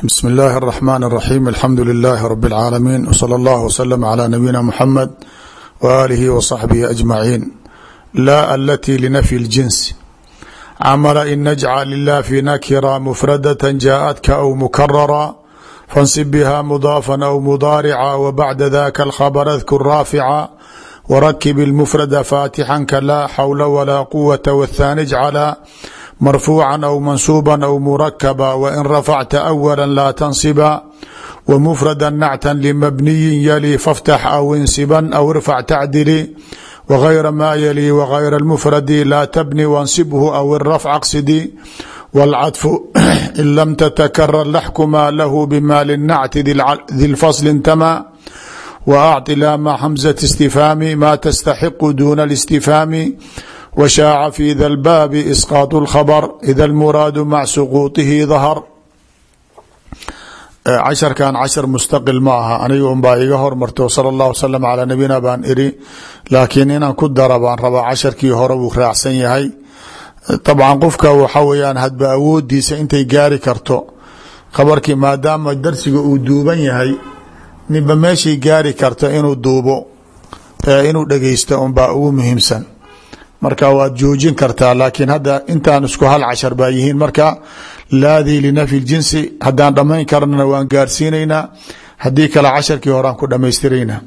bsm اllahi الرحmn الرaxيm alxamdu لilaahi rb اlcaalamiin wslى اllah wslm عlى nabiyina mxamed waalihi wصaxbihi aجmaciin la alati linafyi اljins camala in najcal ilah fi nakira mufradة jaءatka aw mukarara fansib biha mudaafa aw mudaarica wbacda daka alkhabr adkur raafica wrakib اlmufrada faatixanka laa xawla walaa quwata wاthaani jcala marfuuca aw mansuuba aw murakaba wain rafacta awala laa tansiba wmufrada nacta limabniyin yali faftax aw insiban aw irfac tacdili wgayra ma yali wgayra اlmufradi laa tabni wansibhu aw irafc aqsidi wاlcaطfu in lam tatakarar laxkuma lahu bima linacti di lfasl intama waacطi lama xamزة اstifhaami ma tastaxiqu duna الاstifhaami washaaca fi da lbaabi isqaat lkhabr ida lmuraadu mac suquutihi dahar casharkan cashar mustaqil ma aha aniga unbaa iga hormarto sala allah wasalam calaa nabina baan iri laakiin inaan ku dara baan rabaa casharkii hore wuu raacsan yahay dabcan qofka waxa weyaan hadba awoodiisa intay gaari karto khabarkii maadaama darsiga uu duuban yahay ninba meeshay gaari karto inuu duubo inuu dhegeysto unbaa ugu muhiimsan marka waad joojin kartaa laakiin hadda intaan isku hal cashar baa yihiin. Marka laadii linafyi jinsi haddaan dhammayn karnana waan gaarsiinaynaa haddii kale casharkii horeaan ku dhammaystiraynaa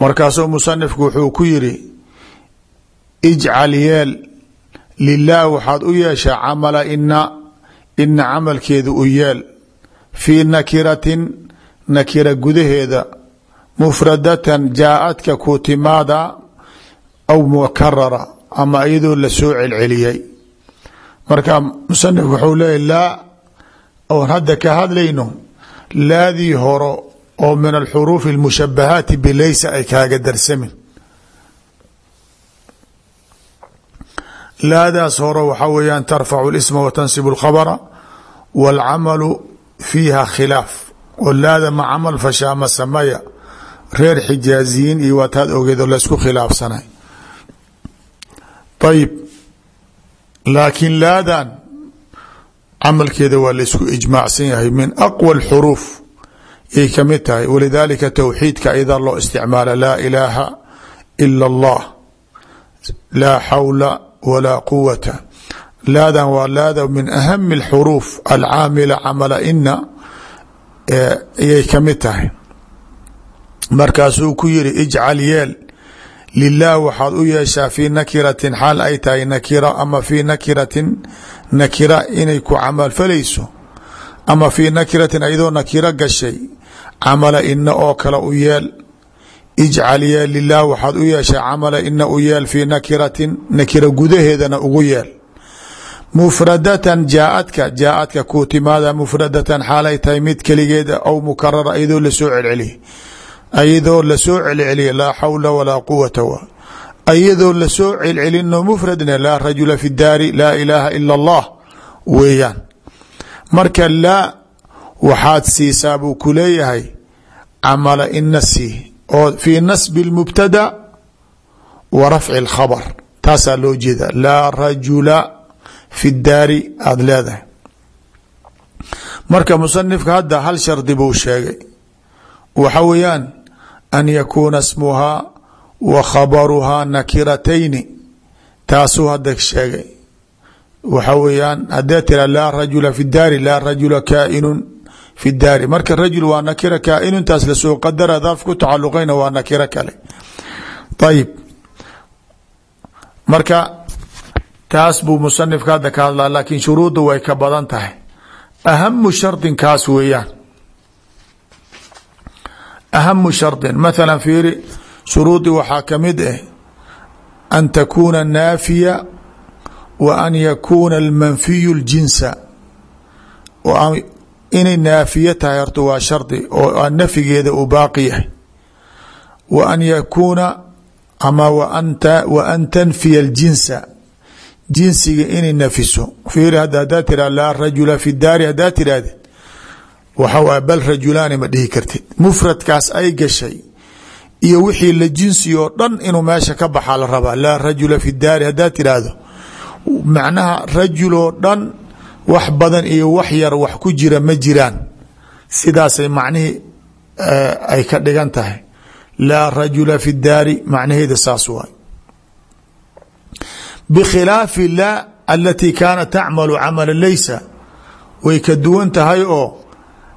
markaasuu musanifku wuxuu ku yiri ijcal yeel lilah waxaad u yeeshaa camala ina ina camalkeeda u yeel. Fii nakiratin nakira gudaheeda mufradatan jaa-adka ku timaada aw mukarara ama iyadoo la soo celceliyay. Marka musanif wuxuu leeya laa oon hadda ka hadlayno laadii horo oo min alxuruufi almushabahaati bilaysa ay kaaga darsamin. Laadaas hore waxa weeyaan tarfacu lisma wa tansibu alkhabra waalcamalu fiiha khilaaf. Oo laada ma camal fashaa ma samaya reer xijaaziyiin iyo waataad ogeed oo laysku khilaafsanay ayib laakiin laadan camalkeeda waa laysku ijmaacsan yahay min aqwى اxuruuf yay kamid tahay walidaalika towxiidka idaa loo isticmaala laa ilaaha ila اllah laa xawla walaa quwata laadan waa laada min ahami اlxuruuf alcaamila camala ina ayay kamid tahay markaasuu ku yiri ijcal yeel lilah waxaad u yeeshaa fii nakiratin xaal ay tahay nakira ama fii nakiratin nakira inay ku camalfalayso ama fii nakiratin ayadoo nakiro gashay camala ina oo kale u yeel. Ijcal yeel lilah waxaad u yeeshaa camala ina u yeel fii nakiratin nakira gudaheedana ugu yeel. Mufradatan jaaadka jaaadka kuu timaada mufradatan xaalay tahay mid keligeeda aw mukarara ayadoo la soo celceliya ayadoo lasoo celceliya laa xawla walaa quwata w ayadoo lasoo celcelino mufradna laa rajula fi daari laa ilaaha ila اllah weeyaan marka laa waxaad siisaa buu ku leeyahay camala ina sii oo fii nasbi اlmubtada wa rafci اlkhabr taasaa loo jeeda laa rajula fi daari aada leedahay marka musanifka hadda hal shardi buu sheegay waxa weeyaan an yakuuna smuhaa wa khabaruhaa nakiratayni taasuu hadda sheegay waxa weeyaan hadee tira laa rajula fi daari laa rajula kaainun fi daari marka rajul waa nakira kaainuntaas la soo qadara darf ku tacaluqayna waa nakiro kale ayib marka taas buu musanifka hadda ka hadlaa laakiin shuruudda way ka badan tahay ahamu shardin kaas weeyaan ahamu shardin mathala fiiri shuruudii waxaa ka mid ah an takuuna naafiya wa an yakuuna almanfiyu ljinsa inay naafiye tahay horta waa shardi oo nafyigeeda uu baaqi yahay. Wa an yakuuna ama wa an tanfiya aljinsa. Jinsiga inay nafiso. Fiiri hadda haddaa tira laa rajula fi daari haddaa tirahdid waxa bal rajulaani ma dhihi kartid. Mufradkaas ay gashay iyo wixii la jinsi oo dhan inuu meesha ka baxaa la rabaa. Laa rajula fi daari haddaa tiraahdo macnaha rajul oo dhan wax badan iyo wax yar wax ku jira ma jiraan. Sidaasay macnihii ay ka dhigan tahay. Laa rajula fi daari macnaheeda saas waay. Bikhilaafi la alatii kaanat tacmalu camala laysa. Way ka duwan tahay oo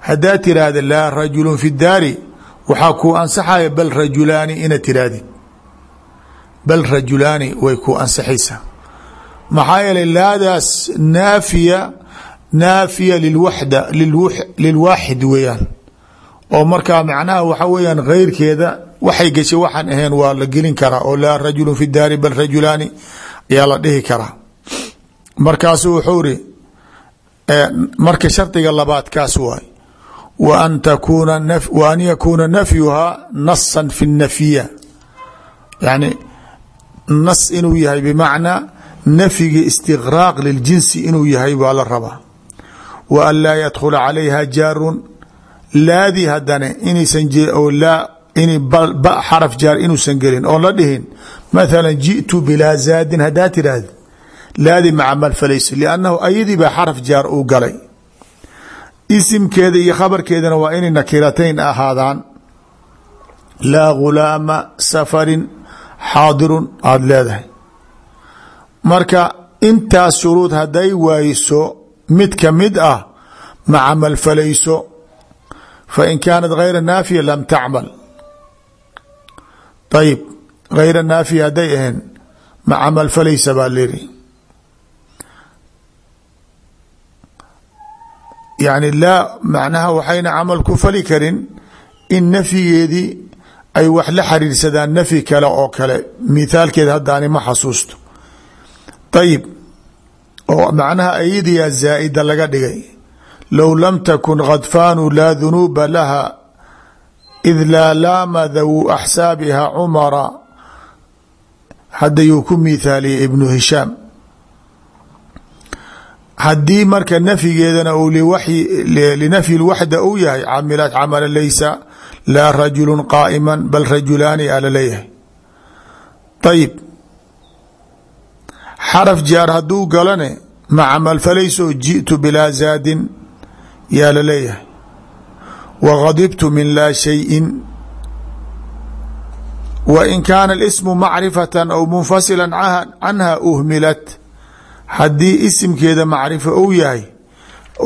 haddaa tiraahda laa rajulu fi daari waxaa kuu ansaxaya bal rajulaani ina tirahdid bal rajulaani way kuu ansaxaysaa. Maxaa yeelay laadaas naafiya naafiya liwaxda lilwaaxid weeyaan. Oo markaa macnaha waxa weeyaan keyrkeeda waxay geshay waxaan ahayn waa la gelin karaa oo laa rajulu fi daari bal rajulaani ayaa la dhihi karaa. Markaasu wuxuu ri marka shardiga labaad kaas waay wa an yakuuna nafyuhaa nasan fi nafyiya yani nas inuu yahay bimacnaa nafyigi istiqraaq liljinsi inuu yahay baa la rabaa wa an laa yadkhula calayha jaarun laadii hadane inaysan laa in ba xaraf jaar inuusan gelin oon la dhihin mathala jiئtu bilaa zaadin haddaa tiraahdi laadi maca malfalaysa liannahu ayadii baa xaraf jaar uu galay isimkeeda iyo khabarkeedana waa inay nakiratayn ahaadaan. Laa gulaama safarin xaadirun aada leedahay. Marka intaas shuruud hadday waayso mid ka mid ah maca malfalayso fain kaanat gayra naafiya lam tacmal. Ayib gayra naafiya hadday ahayn maca malfalaysa baa liri yani laa macnaha waxayna camal ku fali karin in nafyigeedii ay wax la xariirsadaan nafyi kale oo kale. Mithaalkeeda haddaani ma xasuusto. Ayib oo macnaha ayadiyaa zaa'ida laga dhigay. Low lam takun khadfaanu laa dunuuba laha id laa laama dawu axsaabiha cumara. Haddayuu ku mithaaliyey ibnu hishaam haddii marka nafyigeedana uu linafyi lwaxda uu yahay camilat camala laysa laa rajulu qaa'ima bal rajulaani ala leeyahay. Ayib xaraf jaar hadduu galane maca malfalayso jiئtu bilaa zaadin yaa la leeyahay. Wagadibtu min laa shayin. Wain kaana اsmu macrifata aw munfasila canha uhmilat haddii isimkeeda macrifo ou yahay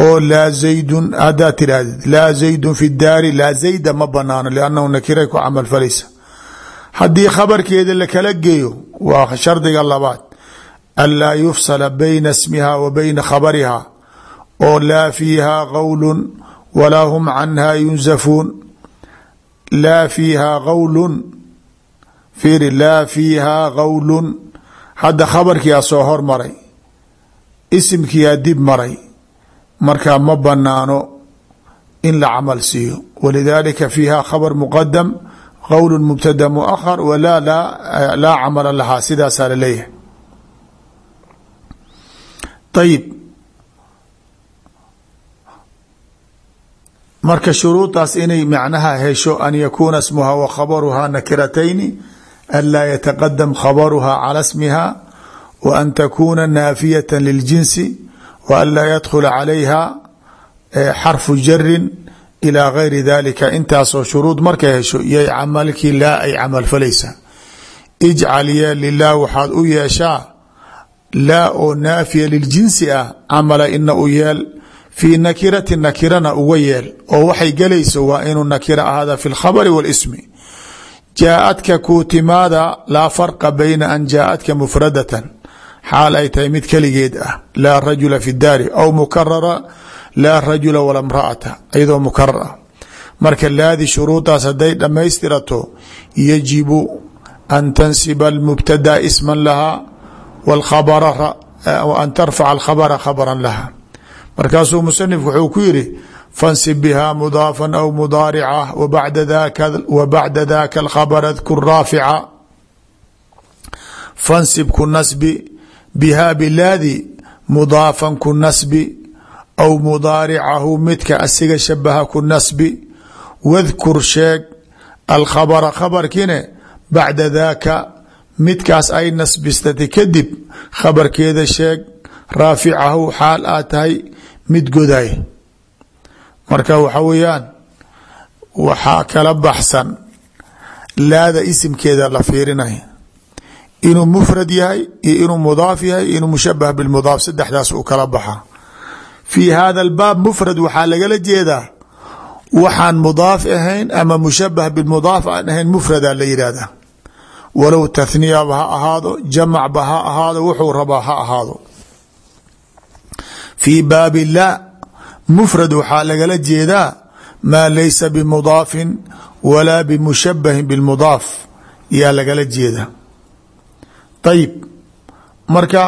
oo laa zaydun haddaa tirahdid laa zaydun fi daari laa zayda ma banaano liannahu nakiray ku camal falaysa. Haddii khabarkeeda lakala geeyo waa shardiga labaad an laa yufsala bayna ismiha wa bayna khabariha oo laa fiiha qowlun walaa hum canha yunzafuun. Laa fiiha qowlun fiiri laa fiiha qowlun hadda khabarkiyaa soo hormaray isimkiyaa dib maray markaa ma banaano in la camal siiyo. Walidaalika fiiha khabar muqadam qowl mubtada muahar walaa laa camala lahaa sidaasaa la leeyahay ayib marka shuruudaas inay macnaha hesho an yakuuna smuha wa khabaruhaa nakiratayni an laa yataqadam khabaruhaa cala smiha wa an takuuna naafiyata liljinsi wa an laa yadkhula calayha xarfu jarin ilaa gayri dalika intaasoo shuruud markay hesho yay camalkii laa ay camal falaysaa ijcal yeel lilah waxaad u yeeshaa laa oo naafiya liljinsi ah camala ina u yeel fii nakirati nakirana uga yeel oo waxay gelayso waa inuu nakira ahaada fi lkhabari wاlsmi jaaadka kuutimaada laa farqa an jaaadka mufradatan xaal ay tahay mid keligeed ah laa rajula fi daari aw mukarara laa rajula wala mraata iyadoo mukarar ah. Marka laadi shuruudaas hadday dhammaystirato yajibu an tansiba almubtada isman lahaa an tarfaca alkhabara khabran laha. Markaasuu musanifku wuxuu ku yiri fansib biha mudaafan aw mudaarica wa bacda daka alkhabr adkur raafica. Fansib ku nasbi bihaa bilaadi mudaafan ku nasbi aw mudaaricahu midka asiga shabaha ku nasbi. Wadkur sheeg alkhabara khabarkiine bacda daaka midkaas ay nasbistatay kadib khabarkeeda sheeg raaficahu xaal aad tahay mid goday. Marka waxa weeyaan waxaa kala baxsan laada isimkeeda la fiirinaya inuu mufrad yahay iyo inuu mudaaf yahay inuu mushabah bilmudaaf saddexdaas uu kala baxa. Fii hada albaab mufrad waxaa lagala jeedaa waxaan mudaaf ahayn ama mushabah bilmudaaf aan ahayn mufrada la yidhahda walow tathniyaba ha ahaado jamacba ha ahaado wuxuu rabaa ha ahaado. Fii baabi la mufrad waxaa lagala jeedaa maa laysa bimudaafin walaa bimushabahin bilmudaaf yaa lagala jeedaa ayib marka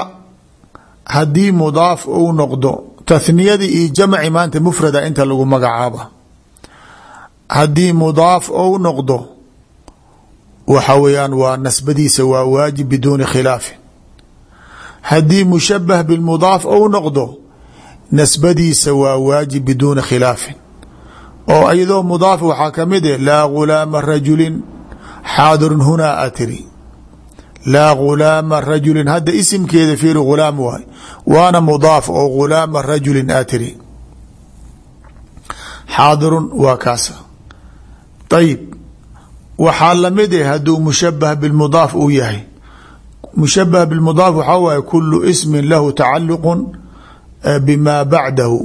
haddii mudaaf uu noqdo tathniyadii iyo jamci maanta mufrada inta lagu magacaaba haddii mudaaf ou noqdo waxa weeyaan waa nasbadiisa waa waajib biduuni khilaafin haddii mushabah bilmudaaf ou noqdo nasbadiisa waa waajib biduuni khilaafin oo iyadoo mudaaf waxaa ka mid eh laa gulaama rajulin xaadirun hunaa laa gulaama rajulin hadda isimkeeda fiiri gulaam waay waana mudaaf oo gulaama rajulin aa tiri xaadirun waa kaasa ayib waxaa la mid eh hadduu mushabah bilmudaaf uu yahay mushabah bilmudaaf waxaa waaye kulu ismin lahu tacaluqu bimaa bacdahu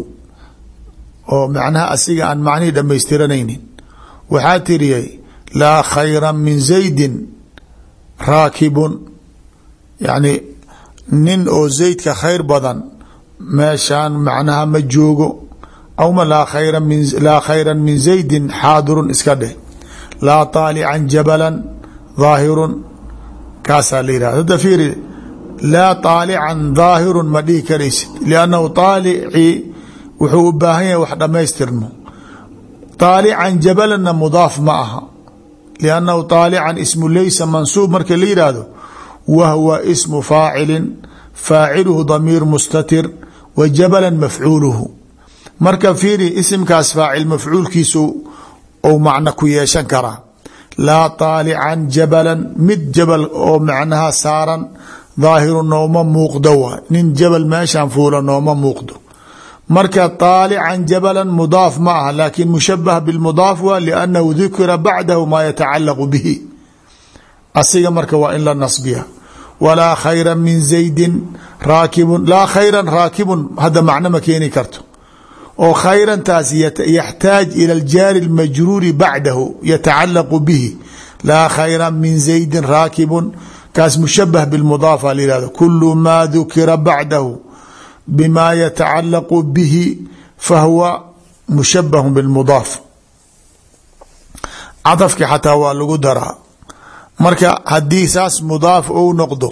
oo macnaha asiga aan macnihii dhamaystiranaynin waxaa tiriyay laa khayra min zaydin raakibun. Yani nin oo zaydka khayr badan meeshaan macnaha ma joogo awma laa khayra min laa khayran min zaydin xaadirun iska dheh. Laa taalican jabalan daahirun. Kaasaa la yihahda hadda fiiri laa taalican daahirun ma dhihi karaysid. Liannahu taalicii wuxuu u baahan yahay wax dhammaystirmo. Taalican jabalanna mudaaf ma aha liannahu طaalican ismu leysa mansuub marka la yidhaahdo wahwa ismu faacilin faaciluhu damiir mustatir wa jabalan mafcuuluhu marka fiiri isimkaas faacil mafcuulkiisu ou macno ku yeeshan karaa. laa طaalican jabalan mid jabal oo macnaha saaran daahiru nooma muuqdo waay nin jabal meeshan fuula nooma muuqdo marka طaalican jabalan mudaaf ma aha laakin mushabah biاlmudaaf waa liannahu dukira bacdahu maa yatacalaqu bihi asiga marka waa in la nasbiya walaa khayra min zaydin raakibun laa khayra raakibun hadda macno ma keeni karto oo khayrantaas yaxtaaj ila aljaari اlmajruuri bacdahu yatacalaqu bihi laa khayra min zaydin raakibun kaas mushabah biاlmudaafa la yihahdo kulu maa dukira bacdahu bma yatacalaq bihi fahuwa mushabah bاmudaaf cadafki xataa waa lagu daraa marka haddii saas mudaaf ou noqdo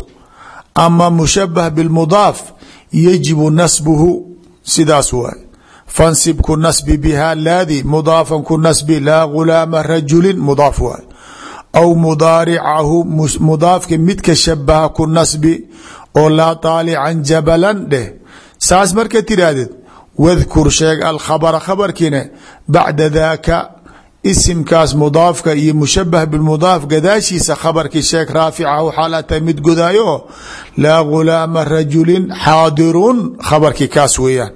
ama mushabah biاlmudaaf yajibu nasbhu sidaas waay fansib ku nasbi biha laadi mudaafan ku nasbi laa gulaama rajulin mudaaf waay aw mudaaricahu mudaafka midka shabaha ku nasbi oo laa taalican jabalan dheh saas marka tiraahdeed wadkur sheeg alkhabra khabarkiina bacda daaka isimkaas mudaafka iyo mushabah bimudaaf gadaashiisa khabarkii sheeg raaficahu xaala tahay mid godaayo laa gulaama rajulin xaadirun khabarkii kaas weeyaan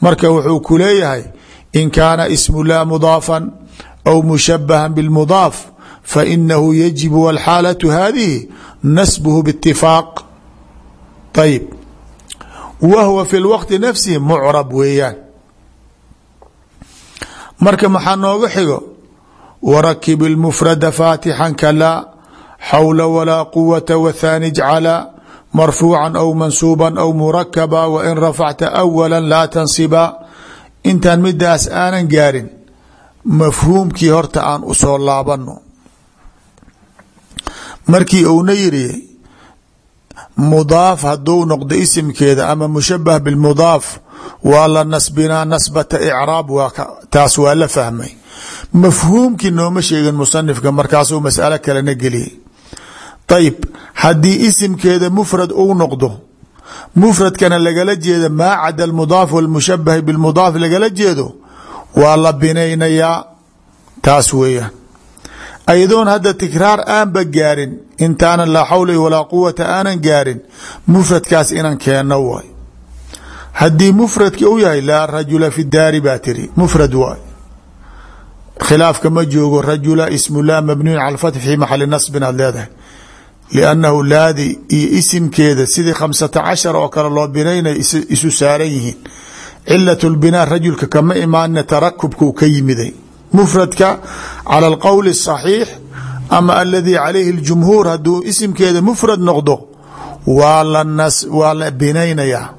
marka wuxuu ku leeyahay in kaana ismu laa mudaafan aw mushabahan biاlmudaaf fainahu yajibu wاlxaalaةu hadihi nasbhu bاtifaaq ayib wa huwa fi lwaqti nafsihi mucrab weeyaan. Marka maxaa nooga xigo? Warakib اlmufrada faatixan kalaa xawla walaa quwata wthaani jcala marfuuca aw mansuuba aw murakaba wain rafacta awala laa tansiba. Intaan midaas aanan gaarin mafhuumkii horta aan u soo laabano markii uuna yiri mudaaf haduu noqdo isimkeeda ama mushabah bimudaaf waa la nasbinaa nasbata icraab taas waa la fahmay. Mafhuumkii nooma sheegin musanifka markaasuu masalo kalena geliyay ayib haddii isimkeeda mufrad uu noqdo mufradkana lagala jeedo maa cada mudaaf wlmushabahi bimudaaf lagala jeedo waa la binaynayaa taas weeyaan ayadoon hadda tikraar aanba gaarin intaanan laa xawla walaa quwata aanan gaarin mufradkaas inan keenno waay. Haddii mufradki u yahay laa rajula fi daari baa tiri mufrad waay. Khilaafka ma joogo rajula ismu laa mabniyun cala fathi fi maxali nasbin aad leedahay. Liannahu laadi iyo isimkeeda sidii khamsata cashar oo kale loo binaynay isu saaran yihiin. Cilat lbinaa rajulka kama imaanina tarakubkuu mufradka cala alqowli asaxiix ama aladii calayhi ljumhuur hadduu isimkeeda mufrad noqdo waa la binaynayaa.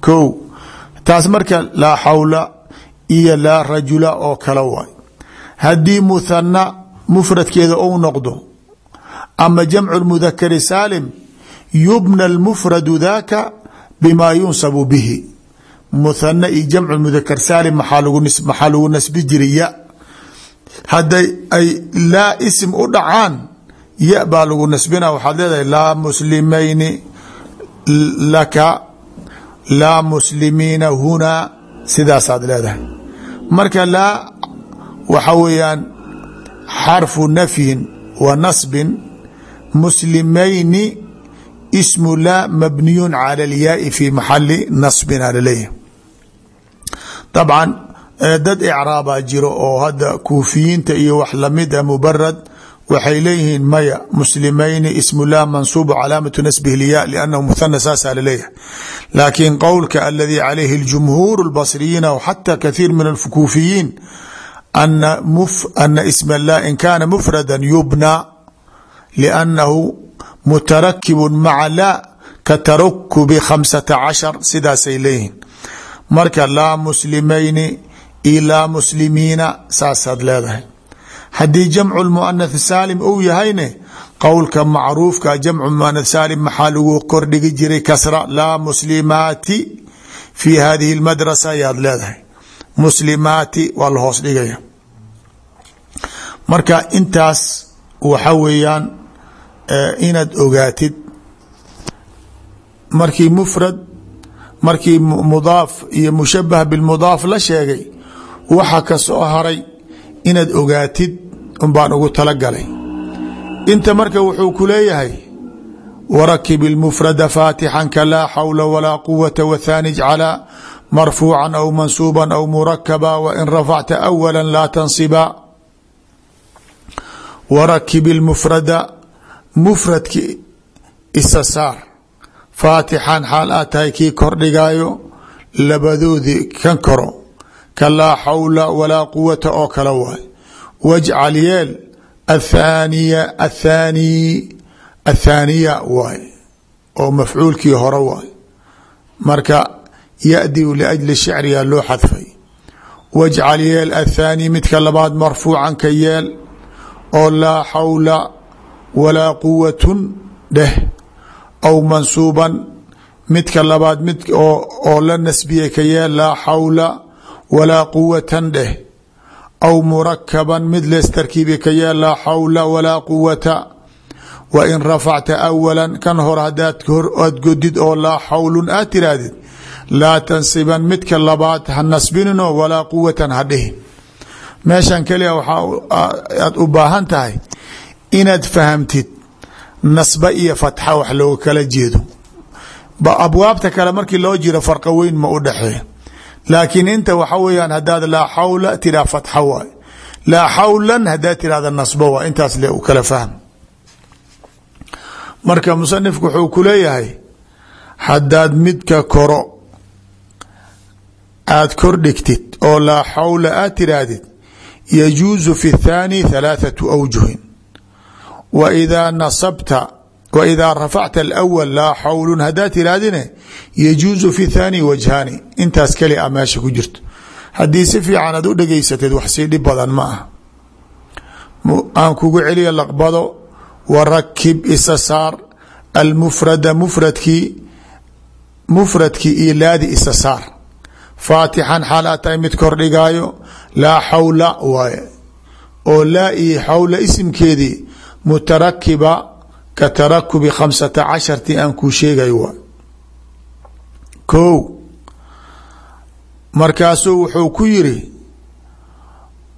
Ko taas marka laa xawla iyo laa rajula oo kale waay. Haddii muthana mufradkeeda ou noqdo ama jamcu mudakari saalim yubna lmufradu daka bima yunsabu bihi. Muthana iyo jamcu mudakar saalim maxaa lagu nasbi jiray ya hadday ay laa isim u dhacaan ya baa lagu nasbina waxaad leedahay laa muslimayni laka laa muslimiina hunaa sidaasaad leedahay. Marka laa waxa weeyaan xarfu nafyin wa nasbin muslimayni ismu laa mabniyun cala alyaai fi maxali nasbin a la leeyahay dabcan dad icraabaa jiro oo hadda kuufiyiinta iyo wax la mid a mubarad waxay leeyihiin maya muslimayni ismu lah mansuubu calaamatu nasbihi lya liannahu muhana saasaa la leeyahay laakiin qowlka aladii calayhi اljumhuur اlbasriyiina xata kathiir min alkuufiyiin ana isma lah in kaana mufrada yubna liannahu mutarakibu maca la katarakubi khamsata cashar sidaasay leeyihiin. Marka laa muslimayni io laa muslimiina saasaad leedahay. Haddii jamcu muanath saalim uu yahayne qowlka macruufka jamcu muanath saalim maxaa lagu kordhigi jiray kasra laa muslimaati fi hadihi اlmadrasa ayaad leedahay. Muslimaati waa la hoos dhigaya. Marka intaas waxa weeyaan inaad ogaatid markii mufrad markii mudaaf iyo mushabah bilmudaaf la sheegay waxa ka soo haray inaad ogaatid unbaan ugu talagalay inta marka wuxuu ku leeyahay warakib اlmufrada faatixan ka laa xawla walaa quwata wthaani jcala marfuuca aw mansuuba aw murakaba wain rafacta awala laa tansiba. Warakib اlmufrada mufradki isa saar. Faatixan xaal aad tahay kii kordhigaayo labadoodii kan koro ka laa xawla walaa quwata oo kale waay. Wajcal yeel athaniya athani athaaniya waay oo mafcuulkii hore waay. Marka yadiu liajli shicriga loo xadfay. Wajcal yeel athaani midka labaad marfuucan ka yeel oo laa xawla walaa quwatun dheh aw mansuuban midka labaad mid oo la nasbiyey ka yeel laa walaa quwatan dheh aw murakaban mid lees tarkiibi ka yeel laa xawla walaa quwata. Wa in rafacta awala kan hor hadaad aad godid oo laa xawlun aad tiraahdid laa tansiban midka labaad ha nasbinino walaa quwatan ha dhihin. Meeshan keliya waxaa aad u baahan tahay inaad fahamtid nasba iyo fatxa wax looga kala jeedo. Abwaabta kale markii loo jiro farqa weyn ma u laakiin inta waxa weyaan hadaad laa xawla tiraa fatxa waay. Laa xawlan hadaad tirahda nasba waay. Intaas le u kala fahm marka musanifku wuxuu ku leeyahay haddaad midka koro aad kor dhigtid oo laa xawla aad tiraahdid yajuusu fi اthaani halaaثatu awjuhin. Wa idaa nasabta wa idaa rafacta alأwl laa xawlun haddaad tirahdine yajuusu fi thaani wajhaani intaas keli a meesha ku jirto haddii si fiican aad u dhegaysateed wax sii dhib badan ma ah aan kugu celiya laqbado warakib isa saar almufrada mufradkii mufradkii iyo laadi isa saar faatixan xaal aad tahay mid kordhigaayo laa xawla waaye oo laa iyo xawla isimkeedii ka tarakubi khamsata casharti aan kuu sheegay waa ko markaasuu wuxuu ku yiri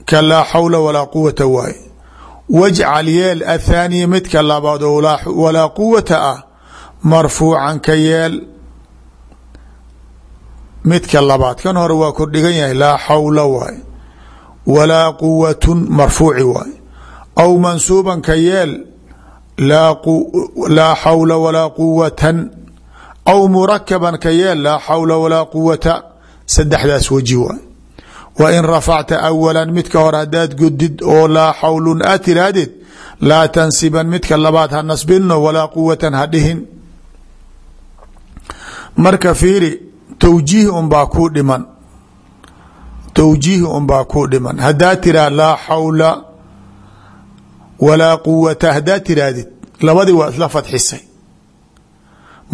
ka laa xawla walaa quwata waaye wajcal yeel athaaniya midka labaad oo walaa quwata ah marfuucan ka yeel midka labaad. Kan hore waa kordhigan yahay laa xawla waay. Walaa quwatun marfuuci waay. Aw mansuuban ka yeel laa xawla walaa quwatan aw murakaban ka yeel laa xawla walaa quwata saddexdaas weji waay wa in rafacta awala midka hore hadaad godid oo laa xawlun aad tiraahdid laa tansiban midka labaad ha nasbinno walaa quwatan ha dhihin. Marka fiiri towjiih unbaa kuu dhiman. Towjiih unbaa kuu dhiman. Haddaad tiraa walaa quwata haddaad tiraahdid labadii waa isla fadxisay.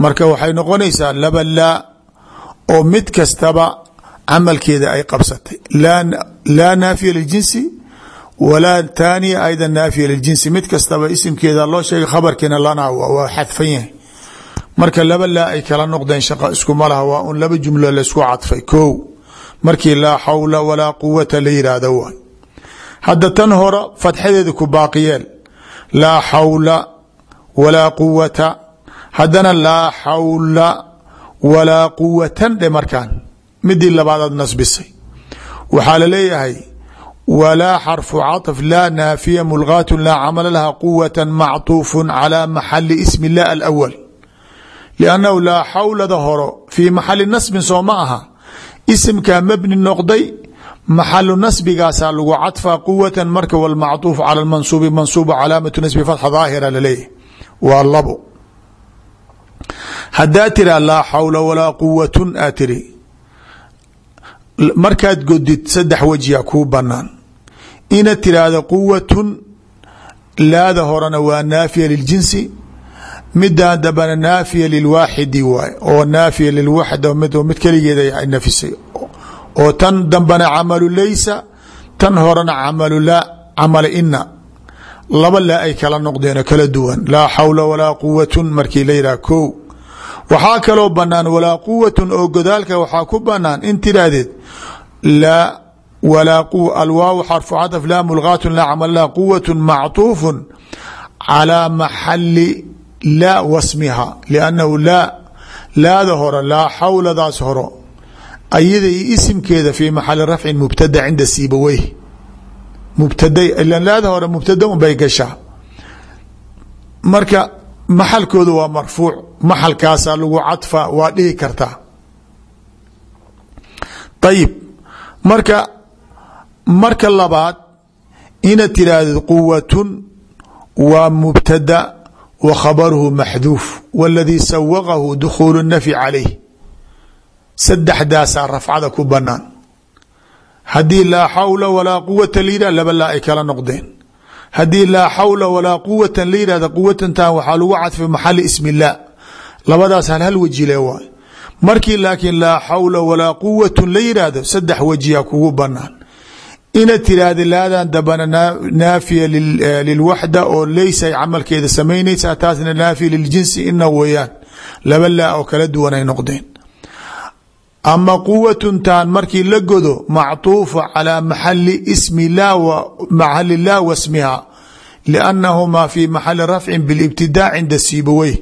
Marka waxay noqonaysaa laba laa oo mid kastaba camalkeeda ay qabsatay. Laa naafiya liljinsi walaa taaniya ayda naafiya liljinsi. Mid kastaba isimkeeda loo sheegay khabarkiina lana waa xadfan marka laba laa ay kala noqdeen shaqa iskuma laha waa un laba jumlo laysku cadfay. Ko markii laa xawla walaa quwata la yidhaahdo waay hadda tan hore fatxadeeda ku baaqiyeel laa xawla walaa quwata haddana laa xawla walaa quwatan dhe markaan midii labaadaad nasbisay waxaa laleeyahay walaa xarfu caطf laa naafiya mulgaat laa camala laha quwata macطuufu calى maxali ismi اllah alأwal lannahu laa xawlada horo fii maxali nasbin soo ma aha isimkaa mabni noqday maxalu nasbigaasaa lagu cadfaa quwata marka wlmacطuuf calى mansuubi mansuubu calaamatu nasbi fatxa daahira la leeyahay. Waa labo. Haddaa tiraa laa xawla walaa quwatun aa tiri markaad godid saddex wejya kuu banaan inaad tiraahdo quwatun laada horena waa naafiya liljinsi midaan dambana naafiya lilwaaxidi waay oo naafiya lilwaxda mid keligeeda ay nafisay oo tan dambana camalu laysa tan horana camalu laa camala ina laba laa ay kala noqdeen kala duwan. La xawla walaa quwatun markii la yidhaha kow. Waxaa kaloo bannaan walaa quwatun oo godaalka waxaa ku banaan in tidhaahdeed laa walaa alwaaw xarfu catf laa mulgaatun laa camal laa quwatun macطuufun calaa maxali laa wasmiha liannahu laa laada la laa xawladaas horo ayada iyo isimkeeda fii maxali rafcin mubtada cinda siibaweyh mubtada ila laada hore mubtada un bay gashaa. Marka maxalkooda waa marfuuc. Maxalkaasaa lagu cadfa waa dhihi kartaa. Ayib marka marka labaad inaad tiraahdo quwatun waa mubtada wa khabaruhu maxduuf waladii sawaqahu dukhuulu nafyi calayh saddexdaasaa rafcada ku banaan haddii laa xawla walaa quwata la laba laa ay kala noqdeen. Haddii laa xawla walaa quwatan la yidhahda waxaa lagu cadfay maxali ismi labadaas hal hal wejile waay. Markii laakiin laa xawla walaa quwatun la yidhaahdo saddex wejiya kugu banaan inaad tiraahda laadan dambana naafiya lilwaxda oo leysa camalkeeda samaynaysaa taasna naafiya liljinsi ina weeyaan. Laba laa oo kala duwan ay noqdeen ama quwatuntan markii la godo macطuufa calى maxali ismi maxali lah wasmiha liannahumaa fi maxali rafcin bilibtidaa cinda siibawey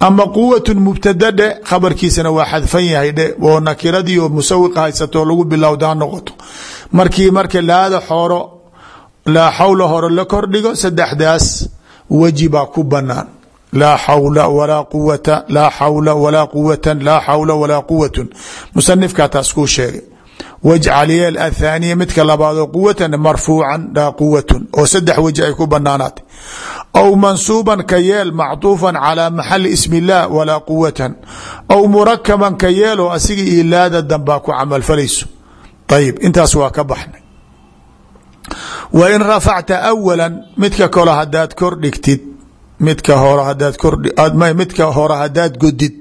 ama quwatun mubtada dhe khabarkiisana waa xadfan yahay dhe oo nakiradii oo musawiqa haysato lagu bilowdaa noqoto. Markii marka laada xooro laa xawla hore la kordhigo saddexdaas weji baa ku banaan laa xawla walaa quwata laa xawla walaa quwatan laa xawla walaa quwatun musanifkaa taas kuu sheegay wajcal yeel athaaniya midka labaadoo quwatan marfuucan laa quwatun oo saddex waji ay ku banaanaatay aw mansuuban ka yeel macduufan calaa maxali ismi illaah walaa quwatan aw murakaban ka yeeloo asiga io laada dambaa ku camalfalayso ayib intaas waa ka baxnay wa in rafacta awalan midka kalo hadaad kordhigtid midka hore hadaad midka hore hadaad godid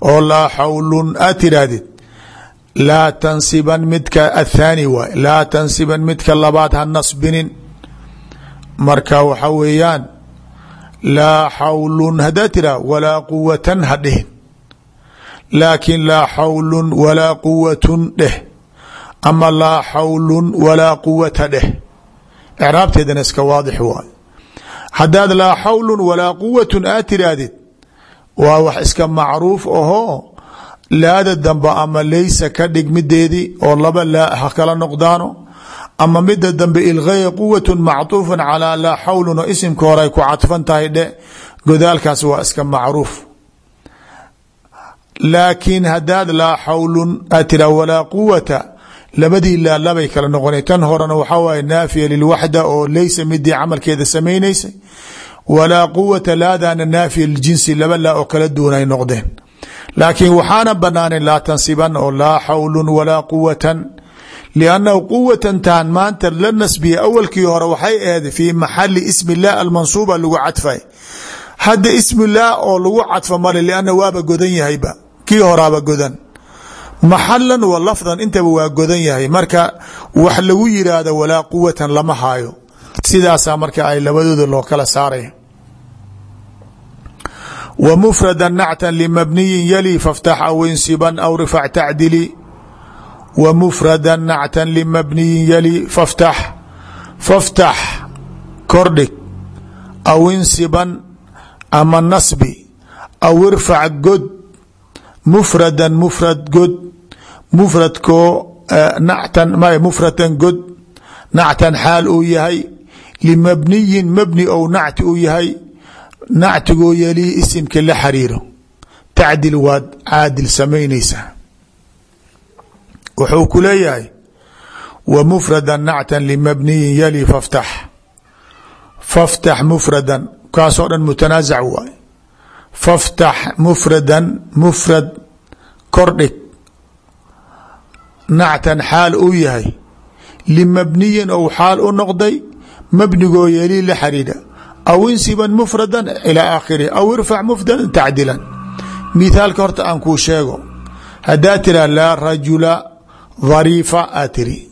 oo laa xawlun aad tiraahdid laa tansiban midka athaani waay laa tansiban midka labaad ha nasbinin. Marka waxa weeyaan laa xawlun hadaad tiraa walaa quwatan ha dhihin. Laakin laa xawlun walaa quwatun dheh. Ama laa xawlun walaa quwata dheh. Icraabteedana iska waadix waay haddaad laa xawlun walaa quwatun aad tiraahdid waa wax iska macruuf ahoo laada dambe ama laysa ka dhig mideedii oo laba laa ha kala noqdaano ama mida dambe ilgaya quwat macطuufa calaa laa xawlun oo isimka hore ay ku cadfan tahay dhe godaalkaas waa iska macruuf. Laakiin hadaad laa xawlun aad tira walaa quwata labadii laa labay kala noqona tan horena waxaa waay naafiya lilwaxda oo laysa midii camalkeeda samaynaysay walaa quwata laadana naafiya liljinsi laba laa oo kala duwan ay noqdeen. Laakiin waxaana banaanen laa tansiban oo laa xawlun walaa quwatan liannahu quwatan taan maanta la nasbiya awalkii hore waxay ahayd fii maxali ismi almansuuba lagu cadfay. Hadda ismillaah oo lagu cadfo male lianna waaba godan yahayba. Kii horaaba godan maxalan wa lafdan intaba waa godan yahay. Marka wax lagu yiraahdo walaa quwatan lama haayo. Sidaasaa marka ay labadooda loo kala saaraya. W mfrada nacta lmabniyi yali fاftax aw insiban aw rifac tacdili. W mfrada nacta limabniyin yali faftax faftax kordhig aw insiban ama nasbi aw irfac god. Mfrada mfrad god mfradkoo nactan m mfradan god nactan xaal uu yahay limabniyin mabni ou nacti uu yahay nactigoo yelii isimka la xariiro. Tacdil waad caadil samaynaysaa wuxuu ku leeyahay wa mfrada nacta limabniyin yali faftax. Faftax mfradan kaasoo dhan mutanaasac waay. Faftax mfradan mfrad kordhig nactan xaal uu yahay limabniyin ou xaal u noqday mabnigoo yelii la xariira aw insiban mfrada ilى aakhirih aw irfac mfrada tacdilan. Mithaalka horta aan kuu sheego hadaa tira laa rajula dhariifa aa tiri.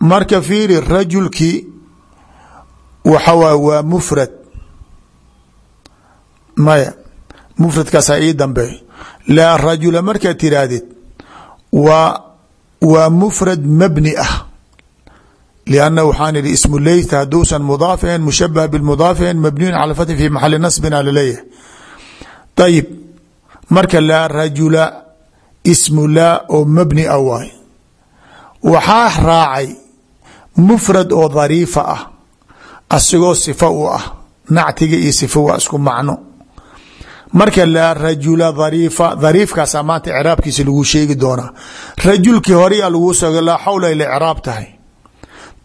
Marka fiiri rajulkii waxa waay waa mfrad maya mfradkaasaa ii dambeeyo laa rajula markaad tiraahdid waa waa mfrad mabni ah. Lanna waxaan ihi ismu leyt hadduusan mudaaf ahayn mushabah bimudaaf ahayn mabniyun cala fathi fi maxali nasbina la leeyahay ayib marka laa rajula ismu laa oo mabni a waay. Waxaa raacay mufrad oo dhariifa ah asagoo sifa u ah nactiga iyo sifa waa ah isku macno marka laa rajula dhariifa dhariifkaasaa maanta icraabkiisa lagu sheegi doonaa. Rajulkii horeyaa lagu soga laa xawla ila icraab tahay.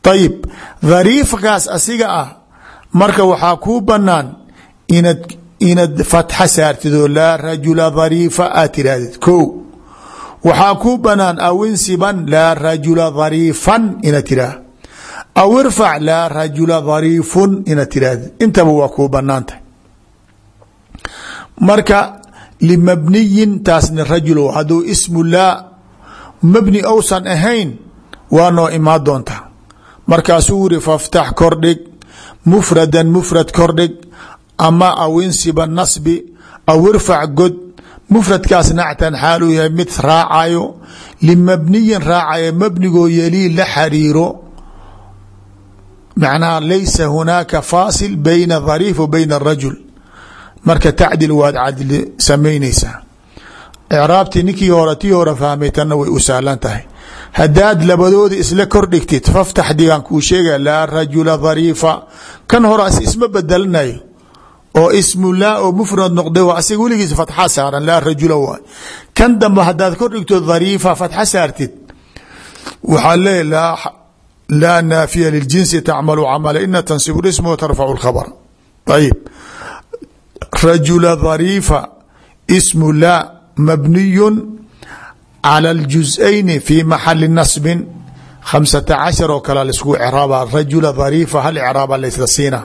Ayib dhariifkaas asiga ah marka waxaa kuu banaan inad inad fatxa saartid oo laa rajula dhariifa aad tirahdid ko waxaa kuu banaan aw insiban laa rajula dhariifan inaad tiraah aw rajula dhariifun inaad intaba waa kuu bannaan tahay marka limabniyin taasni rajul hadduu ismu laa mabni ousan ahayn waa noo imaa doontaa markaasuu wiri faftax kordhig mufradan mufrad kordhig ama aw insiba nasbi aw irfac god. Mufradkaas nactan xaaluu yahay mid raacayo limabniyin raacayo mabnigoo yelii la xariiro. Macnaha laysa hunaaka faasil bayna dhariif wa bayna marka tacdil waad cadli samaynaysaa. Icraabtii ninkii hore tii hore fahmay way u sahlan tahay. Hadaad labadooda isla kordhigtid faftax digaan kuu sheega laa rajula dhariifa kan horaas isma bedelanayo oo ismu laa oo mufrad noqday waa asiga weligiis fatxa saaran laa rajula waay. Kan dambe hadaad kordhigto dhariifa fatxa saartid. Waxaa leeya laa naafiya liljinsi tacmalu camala ina tansibu isma wa tarfacu lkhabr ayib rajula dhariifa ismu laa mabniyun calى اljuzayni fi maxali nasbin khamsata cashar oo kale laisku craaba rajula dhariifa hal icraaba laysla siina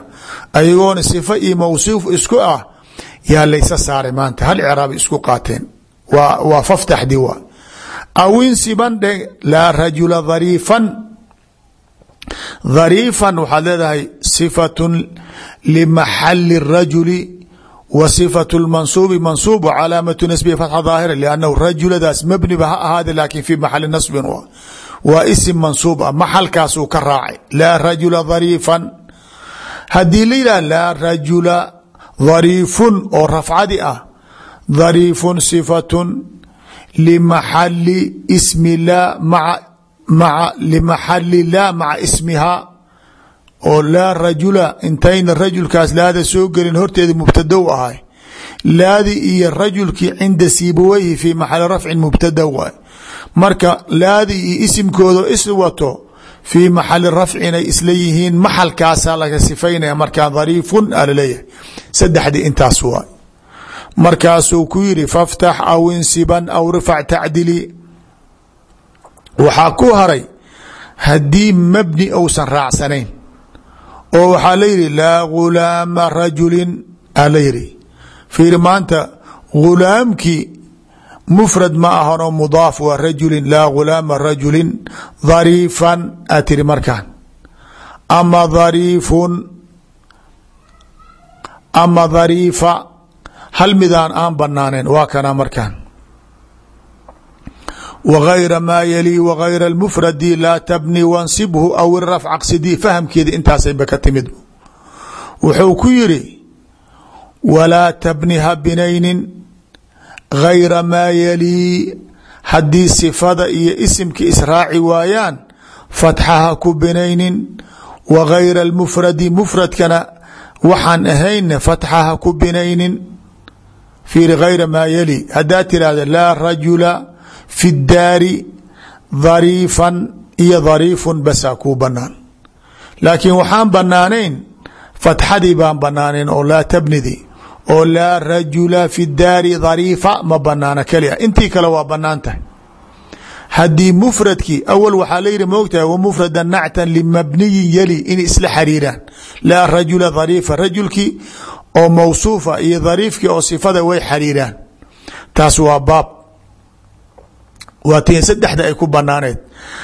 ayagoona sifa iyo mawsuuf isku ah yaa laysa saaray maanta hal icraaba isku qaateen waa faftaxdi waa aw insiban dhe laa rajula dhariifan dhariifan waxaad leedahay sifatu limaxali الrajuli w صifaة اmansuubi mansuub calaamatu nasbihi fatxa daahira lannahu rajuladaas mabniba ha ahaade laakin fi maxali nasbin waa isim mansuub ah maxalkaasuu ka raacay laa rajula dhariifan haddii la yidhah laa rajula dhariifun oo rafcadi ah dariifun sifatun limaxali ismi laa maa maa limaxali laa maca ismihaa oo laa rajula intayna rajulkaas laada soo gelin horteeda mubtadow ahay. Laadi iyo rajulkii cinda siibaweyhi fii maxali rafcin mubtada waay marka laadi iyo isimkooda is wato fii maxali rafcin ay isla yihiin maxalkaasaa laga sifaynaya markaa dariifun alaleeyahay saddexdii intaas waay markaasuu ku yiri faftax aw insiban aw rifac tacdili. Waxaa ku haray haddii mabni ousan raacsanayn oo waxaa la yidhi laa gulaama rajulin aa la yidhi. Fiiri maanta gulaamkii mufrad ma ahanoo mudaaf waa rajulin laa gulaama rajulin dhariifan aa tiri markaan. Ama dhariifun ama dhariifa hal midaan aan banaanayn waa kana markaan wgayra maa yalii wgayra اlmufradi laa tabni wansibhu aw irafc qsidii fahamkeeda intaasayba ka timid wuxuu ku yiri walaa tabni ha binaynin gayra maa yalii haddii sifada iyo isimka israaci waayaan fatxa ha ku binaynin wa gayra اlmufradi mufradkana waxaan ahayna fatxa ha ku binaynin fiiri gayra maa yali haddaa tirahda fi daari dhariifan iyo dhariifun basaa kuu banaan laakiin waxaan banaanayn fatxadii baan banaanayn oo laa tabnidi oo laa rajula fi daari dhariifa ma banaana kelia intii kale waa bannaan tahay. Haddii mufradkii awal waxaa la yihi moogtahay wa mufrada nactan limabniyin yali inay isla xariiraan. Laa rajula dhariifa rajulkii oo mawsuufa iyo dhariifkii oo sifada way waa baab waa tiin saddexda ay ku banaaneed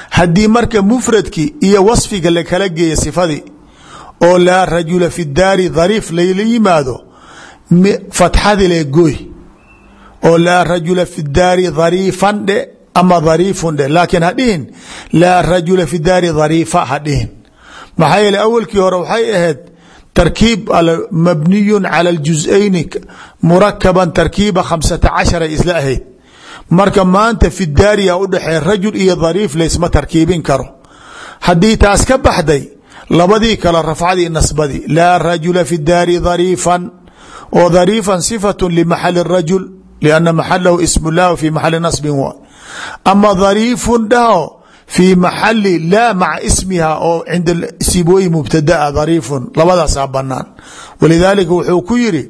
haddii marka mufradkii iyo wasfiga lakala geeya sifadii oo laa rajula fi daari dhariif layla yimaado fatxadi le gooy. Oo laa rajula fi daari dhariifan dhe ama dhariifun dhe. Laakiin ha dhihin rajula fi daari dhariifa ha dhihin. Maxaa yeele hore waxay ahayd tarkiib mabniyun cala ljuzayni murakaban tarkiiba khamsata cashar ay isla ahayd marka maanta fi daariya udhexee rajul iyo dhariif laysma tarkiibin karo. Haddii taas ka baxday labadii kale rafcadii nasbadii laa rajula fi daari dhariifan oo dhariifan sifatu limaxali rajul lianna maxalahu ismu lah fi maxali nasbin wa. Ama dhariifun dhaho fii maxali laa maca ismiha oo cinda sibooyi mubtadaa dhariifun labadaasaa banaan walidaalika wuxuu ku yiri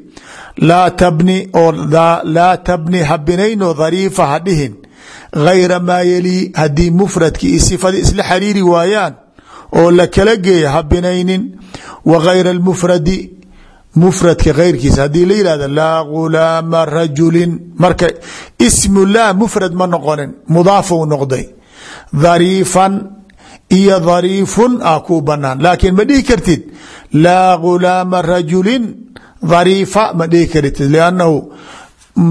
laa tabni oo laa tabni ha binayno dhariifa ha dhihin gayra maa yalii haddii mufradki iyo sifada isla xariiri waayaan oo la kala geeya ha binaynin wa gayra almufradi mufradka keyrkiisa haddii la yihahdo laa gulaama rajulin marka ismu laa mufrad ma noqonin mudaafou noqday dhariifan iyo dhariifun ah kuu banaan laakiin ma dhihi kartid laa gulaama rajulin dhariifa ma dhihi kartid liannahu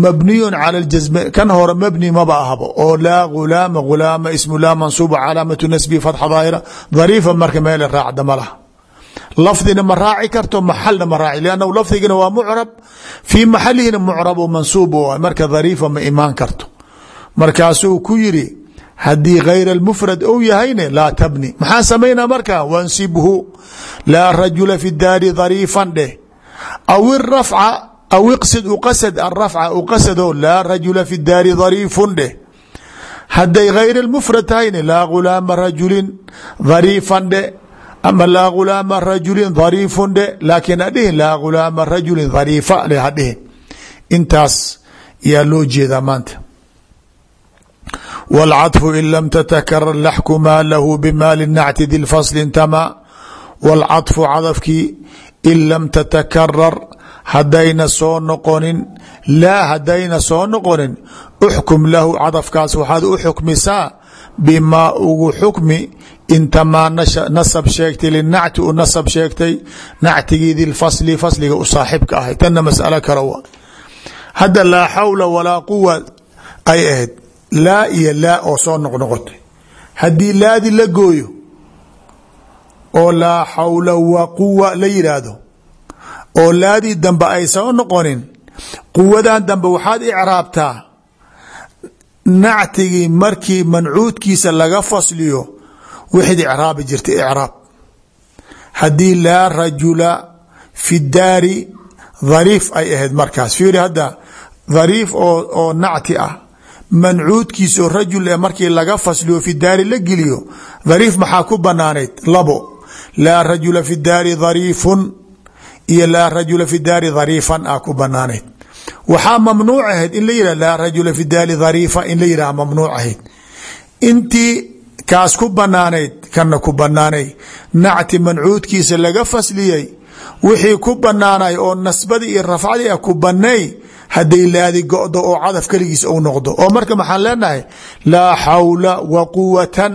mabniyun cala ljasm kan hore mabni maba ahbo oo laa gulaama gulaama ismu laa mansuuba calaamatu nasbi fatxa daahira dhariifa marka meele raacda ma laha. Lafdina ma raaci karto maxalna ma raaci lannahu lafdigina waa mucrab fii maxalihina mucrab o mansuub marka dhariifa ma imaan karto. Markaasuu ku yiri haddii gayr almufrad ou yahayne laa tabni. Maxaan samaynaa marka? Wansibhu. Laa rajula fi daari dhariifan dheh. Aw irafca aw iqsid uqasad arafca uqasado laa rajula fi daari dhariifun dheh. Hadday gayr almufrad tahayne laa gulaama rajulin dhariifan dheh. Ama laa gulaama rajulin dhariifun dheh. Laakiin hadhihin laa gulaama rajulin dhariifa dheh hadhihin intaas yaa loo maanta wاlcaطfu in lam tatakarar laxkumaa lahu bimaali nacti di lfasli intama wاlcaطfu cadafkii in lam tatakarar hadayna soo noqonin laa hadayna soo noqonin uxkum lahu cadafkaas waxaad u xukmisaa bimaa ugu xukmi intamaa nasab sheegtay linacti u nasab sheegtay nactigii di lfasli fasliga u saaxibka ahay tanna masalo kale wa hadda laa xawla walaa quwa ay ahayd laa iyo laa oo soo noqnoqotay. Haddii laadi la gooyo oo laa xawla wa quwa la yidhaahdo oo laadii dambe ay soo noqonin quwadan dambe waxaad icraabtaa nactigii markii mancuudkiisa laga fasliyo wixid icraabi jirta icraab. Haddii laa rajula fi daari dhariif ay ahayd markaas. Fiiri hadda dhariif oo oo nacti ah mancuudkiisa oo rajul ee markii laga fasliyo fi la geliyo dhariif maxaa ku banaanayd labo. Laa rajula fi daari iyo laa rajula fi daari dhariifan ku banaanayd waxaa mamnuuc ahayd in la yihah laa rajula fi daari in la yidhah mamnuuc ahayd. Intii kaas ku banaanayd kana ku banaanay nacti mancuudkiisa laga fasliyey wixii ku banaanay oo nasbadii iyo rafcadii ah ku banay haday laadi godo oo cadaf keligiis u noqdo. Oo marka maxaan leenahay laa xawla wa quwatan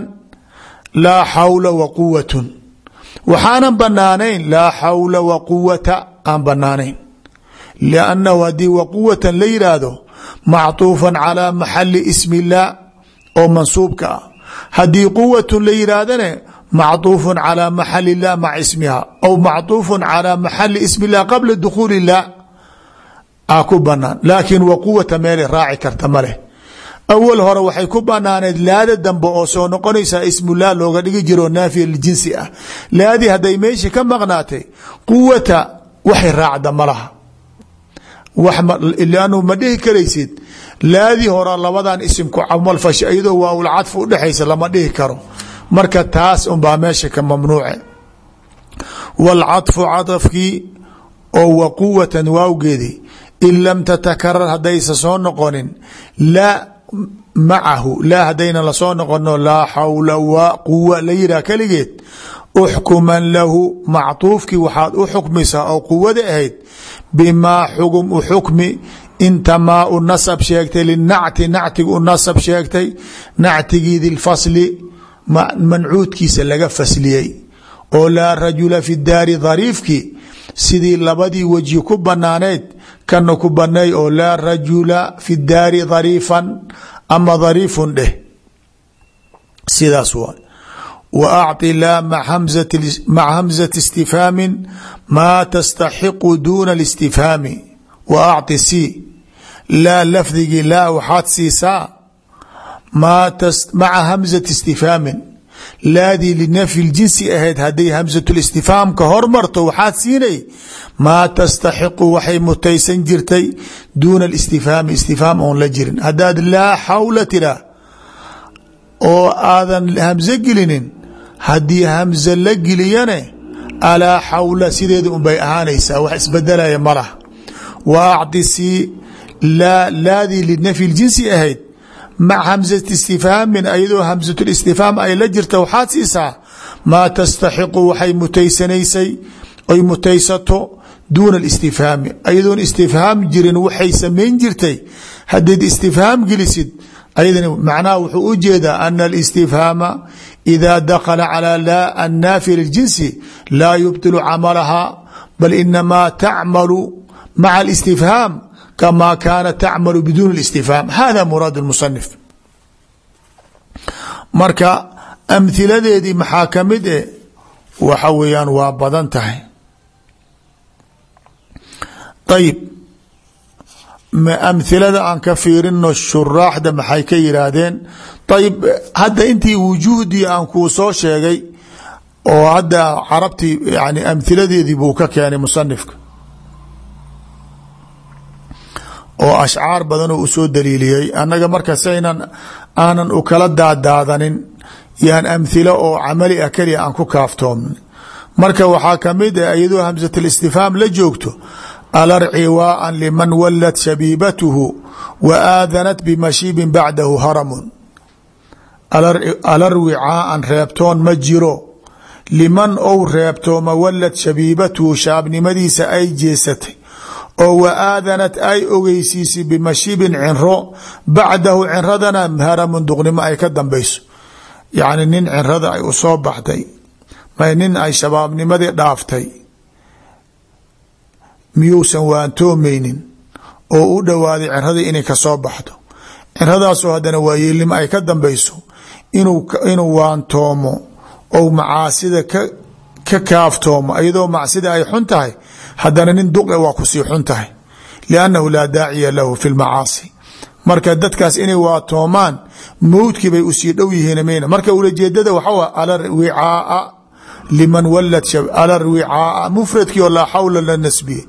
laa xawla wa quwatun waxaanan banaanayn laa xawla wa quwata aan banaanayn liannahu haddii waquwatan la yidhaahdo mactuufan calaa maxali ismi illaah oo mansuubka ah. Haddii quwatun la yidhaahdane mactuufun calaa maxali ilah maca ismiha aw mactuufun calaa maxali ismi illah qabla ku banaan. Laakiin waquwata meelay raaci karta ma leh. Hore waxay ku banaaneed laada dambe oo soo noqonaysa ismullah looga dhigi jiroo naafiya ljinsi ah. Laadii hadday meeshii ka maqnaatay quwata waxay raacda ma laha. Lanu ma dhihi karaysid. Laadii hore labadan isimku camal fasha iyadoo waawul cadfu udhexaysa lama dhihi karo. Marka taas unbaa meesha ka mamnuuce. Walcadfu cadafkii oo waquwatan waawgeedii in lam tatakarar hadaysa soo noqonin laa macahu laa hadayna la soo noqono laa xawla wa quwa la yihaha keligeed uxkuman lahu macطuufkii waxaad u xukmisaa oo quwada ahayd bimaa xugum u xukmi intamaa u nasab sheegtay linacti nactig u nasab sheegtay nactigii dilfasli mancuudkiisa laga fasliyey oo laa rajula fi daari dhariifkii sidii labadii weji ku banaaneyd kana ku baneey oo laa rajula fi daari dhariifan ama dhariifun dheh sidaas waay wa acطi laa maca hamzati istifhaamin maa tastaxiqu duuna اlistifhaami wa acطi c laa lafdigii laa waxaad siisaa maca hamzati istifhaamin laadii linafyi ljinsi ahayd hadday hamsatulistifhaam ka hormarto waxaad siinay maa tastaxiqu waxay mutaysan jirtay duuna istifhaami istifhaam oon la jirin. Haddaad laa xawla tiraa oo aadan hamso gelinin haddii hamso la geliyane alaa xawla sideeda unbay ahaanaysaa wax isbedelaya ma laha. Wa acdi si laa laadii linafyi ljinsi ahayd mac hamsat istifhaamin iyadoo hamsatul istifhaam ay la jirta waxaad siisaa maa tastaxiqu waxay mutaysanaysay ay mutaysato duuna istifhaami ayadoon istifhaam jirin waxay samayn jirtay. Haddayd istifhaam gelisid ayadana macnaha wuxuu u jeedaa ana alistifhaama idaa dakala calaa annaafi liljinsi laa yubdilu camalaha bal inamaa tacmalu maca alistifhaam kama kaanat tacmalu biduuni اlistifhaam hada muraad اmusanif marka amhiladeedii maxaa ka mid e waxa weeyaan waa badan tahay ayib amhilada aan ka fiirino shuraaxda maxay ka yidhaahdeen ayib hadda intii wujuhdii aan kuu soo sheegay oo hadda carabtii yani amhiladeedii buu ka keenay musanifka oo ashcaar badanoo u soo daliiliyey. Annaga marka saynan aanan u kala daadaadanin yaan amhilo oo camali ah keliya aan ku kaaftoomn marka waxaa ka mid ah iyadoo hamsat اlistifhaam la joogto alarciwaaan liman wallat shabiibatuhu wa aadanat bimashiibin bacdahu haramun. Alar wicaaan reebtoon ma jiro. Liman ou reebtooma walad shabiibatuhu shaabnimadiisa ay jeesatay oo wa aadanat ay ogeysiisay bimashibin cinro bacdahu cinradana haramun duqnimo ay ka dambayso. Yacni nin cinrada ay u soo baxday may nin ay shabaabnimadii dhaaftay miyuusan waantoomaynin oo u dhowaaday cinradii inay ka soo baxdo. Cinradaasoo haddana waayeelnimo ay ka dambayso inuu waantoomo ou macaasida ka kaaftoomo iyadoo macsida ay xun tahay haddana nin duqe waa ku sii xun tahay liannahu laa daaciya lahu fi lmacaasi marka dadkaas inay waatoomaan mowdkii bay u sii dhow yihiin marka ulajeedada waxaa ala wicaaa liman walad ala wicaaa mufradkii oo laa xawla la nasbiye.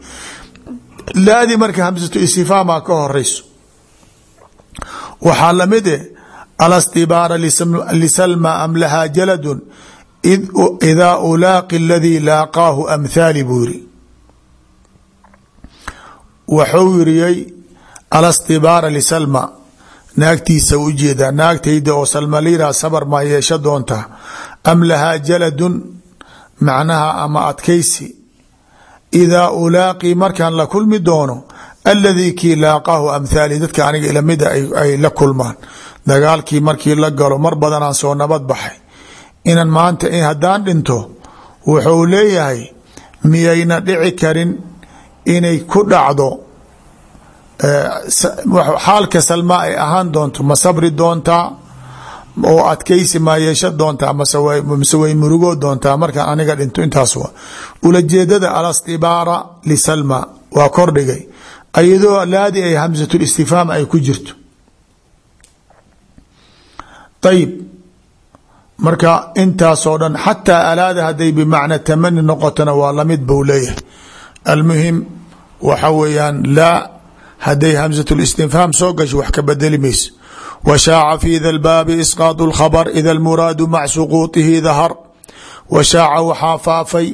Laadi marka hamsatu istifhaama ka horeyso waxaa la mid eh alastibaara lisalma am lahaa jaladun idaa ulaaqi aladii laaqaahu amhaali buu yiri waxuu yiriyey alastibaara lisalma naagtiisa u jeedaa naagtayda oo salma liraa sabar maa yeesha doontaa am lahaa jaladun macnaha ama adkaysi? Idaa ulaaqii markaan la kulmi doono aladii kii laaqaahu amhaali dadka aniga ilamida ay la kulmaan. Dagaalkii markii la galo mar badanaan soo nabad baxay. Inan maanta haddaan dhinto wuxuu leeyahay miyayna dhici karin inay ku dhacdo xaalka salma ay ahaan doonto ma sabri doontaa? Oo adkaysi maa yeesha doontaa? Mase way murugoo doontaa? Markaan aniga dhinto intaas wa ulajeedada alastibaara lisalma waa kordhigay ayadoo laadi ay hamsatu istifhaam ay ku jirto. Ayib marka intaasoo dhan xataa alaada hadday bimacna tamani noqotona waa la mid bou leeyahay. Almuhim waxa weeyaan laa hadday hamsat listifhaam soo gasho wax ka bedeli mayso wa shaaca fi da lbaabi isqaad اlkhabr ida almuraadu mac suquuطihi dahar wa shaaca waxaa faafay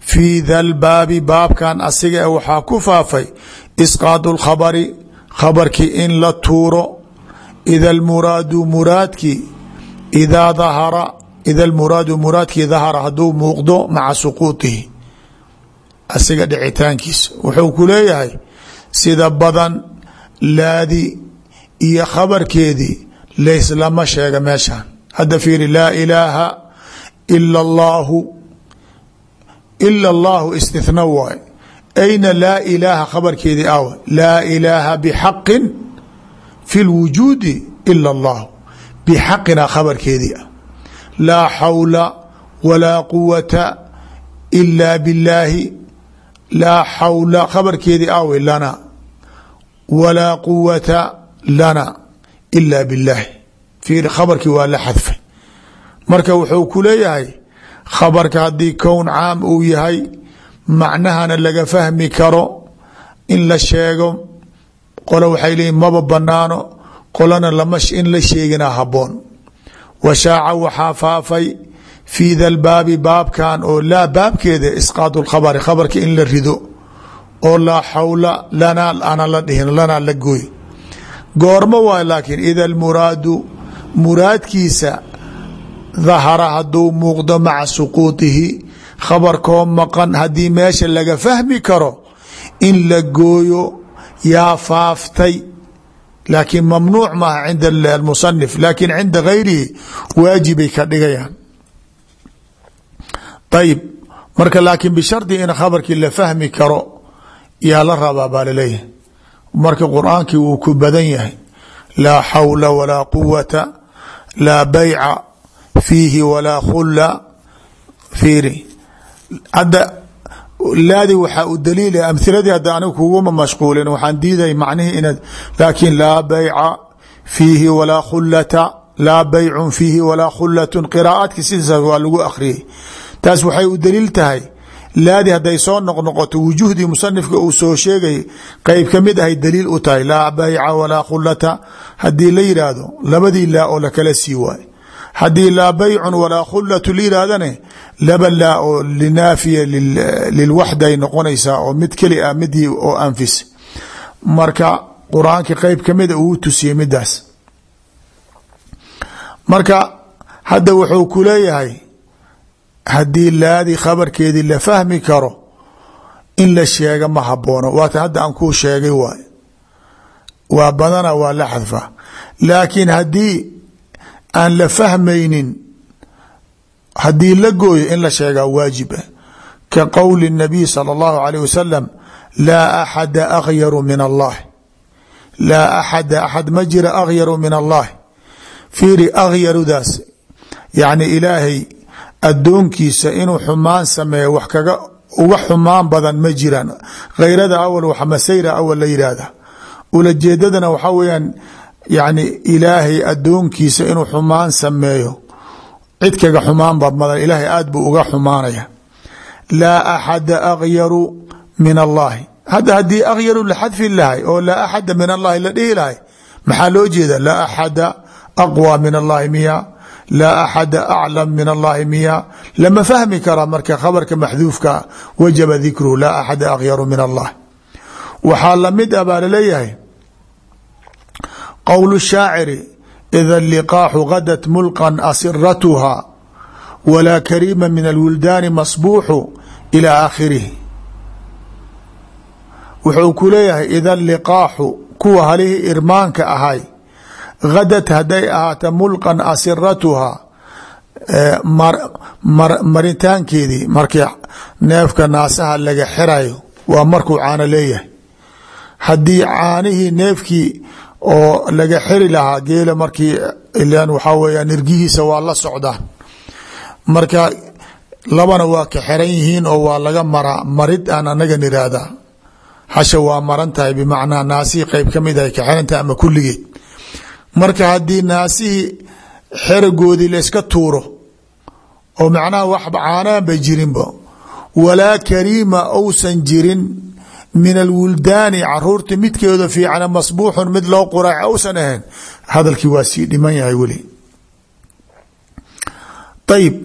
fii da lbaabi baabkan asiga e waxaa ku faafay isqaad اlkhabari khabarkii in la tuuro ida almuraadu muraadkii idaa dahara ida almuraadu muraadkii dahara hadduu muuqdo maca suquuطihi asiga dhicitaankiisa. Wuxuu ku leeyahay sida badan laadi iyo khabarkeedii layslama sheega meeshan hadda fiiri laa ilaaha ila allaahu ila allaahu istithna waay. Ayna laa ilaaha khabarkeedii awa laa ilaaha bixaqin fi lwujuudi ila allahu bixaqina khabarkeedii ah. Laa xawla walaa quwata ilaa billaahi laa xawla khabarkeedii awe lana walaa quwata lana ila billaahi. Fiir khabarkii waa la xadfay. Marka wuxuu ku leeyahay khabarka haddii kown caam uu yahay macnahana laga fahmi karo in la sheego. Qolo waxay leeyiin maba banaano qolana in la sheegina haboon wa shaaca waxaa faafay fii da lbaabi baabkan oo laa baabkeeda isqaad lkhabari khabarka in la rido oo laa xawla lanaa ana la dhihin lanaa la gooy. Goormo waay laakiin ida almuraadu muraadkiisa dahara hadduu muuqdo maca suquuطihi khabarkoo maqan haddii meesha laga fahmi karo in la gooyo yaa faaftay. Laakiin mamnuuc maaha cinda almusanif laakiin cinda gayrihi waajibay ka dhigayaan ayib marka laakiin bishardi in khabarkii la fahmi karo yaa la rabaa baa la leeyahay marka qur'aankii wuu ku badan yahay laa xawla walaa quwata laa bayca fiihi walaa khulla fiiri. Hadda laadi waxaa u daliila amhiladii hadda aniga kuguma mashquulin waxaan diiday macnihii inaad laakiin laa bayca fiihi walaa khulata laa baycun fiihi walaa khulatun qiraa'aadki sidaas waa lagu akhriyey taas waxay u daliil tahay laadi hadday soo noqnoqoto wujuhdii musanifka uu soo sheegay qeyb ka mid ahay daliil u tahay laa bayca walaa khulata haddii la yidhaahdo labadii laa oo lakala sii waay. Haddii laa baycun walaa khulatu la yidhaahdane laba laa oo linaafiya lilwaxday noqonaysaa oo mid keli ah midii oo anfis. Marka qur'aankii qeyb ka mida uu tusiyey midaas marka hadda wuxuu ku leeyahay haddii laadi khabarkeedii la fahmi karo in la sheega ma haboono waata hadda aan kuu sheegay waay waa badana waa la xadfa laakiin haddii aan la fahmaynin haddii la gooyo in la sheegaa waajib ah ka qowli الnabiy salى اllahu عalيه wasalam laa axada akhyaru min allahi laa axada axad ma jira akhyaru min allahi fiiri akhyarudaas yacni ilaahay addoonkiisa inuu xumaan sameeyo wax kaga uga xumaan badan ma jiraan. Khayrada awal waxa masayra awal la yidhaahda ulajeedadana waxaa weeyaan yani ilaahay adoonkiisa inuu xumaan sameeyo. Cid kaga xumaan ba madan ilaahay aad buu uga xumaanaya. Laa axada akhyaru min allahi. Hadda haddii akhyaru la xadfi lahay oo laa axada min allahi la dhihi lahay maxaa loo jeeda laa axada aqwى min allahi miya laa axada aclam min allahi miya lama fahmi karaa marka khabarka maxduufka wajaba dikruhu laa axada akhyaru min allah waxaa la mid ah baa la leeyahay qowl shaaciri ida liqaaxu gadat mulqan asiratuha walaa kariima min alwildaani masbuuxu ilى aakhirihi wuxuu ku leeyahay ida liqaaxu kuwa halihii irmaanka ahay gadad hadday ahaata mulqan asiratuha maritaankeedii markii neefka naasaha laga xirayo waa markuu caano leeyahay haddii caanihii neefkii oo laga xiri lahaa geela markii ilan waxaa weya nirgihiisa waa la socdaan marka labana waa ka xiran yihiin oo waa laga maraa marid aan anaga niraahdaa hasha waa maran tahay bimacnaa naasihii qeyb ka mid ka xirantahay ama kulligeed marka haddii naasihii xeragoodii layska tuuro oo macnaha waxba caanaan bay jirinba walaa kariima ousan jirin min alwildaani carruurta midkeeda fiicana masbuuxun mid loo quraac ousan ahayn hadalkii waa sii dhiman yahay weli. Ayib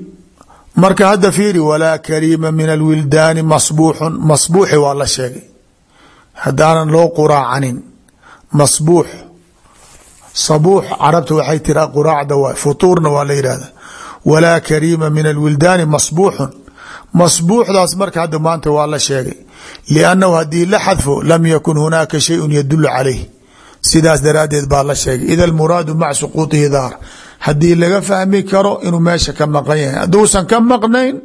marka hadda fiiri walaa kariima min alwildaani masbuuxun masbuuxi waa la sheegay. Haddaanan loo quraacanin masbuux sabuux carabta waxay tiraa quraacda waay futuurna waa la yidhahda walaa kariima min alwildaani masbuuxun. Masbuuxdaas marka hadda maanta waa la sheegay. Liannahu haddii la xadfo lam yakun hunaaka shayun yadulu calayh sidaas daraaddeed baa la sheegay. Ida almuraadu mac suquutihi daar haddii laga fahmi karo inuu meesha ka maqan yahay. Hadduusan ka maqnayn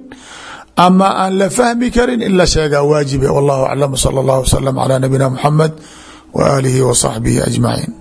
ama aan la fahmi karin in la sheegaa waajibe. Wallahu aclam. Sala allahu wasalam calaa nabiyina muxamed wa aalihi wa saxbihi ajmaciin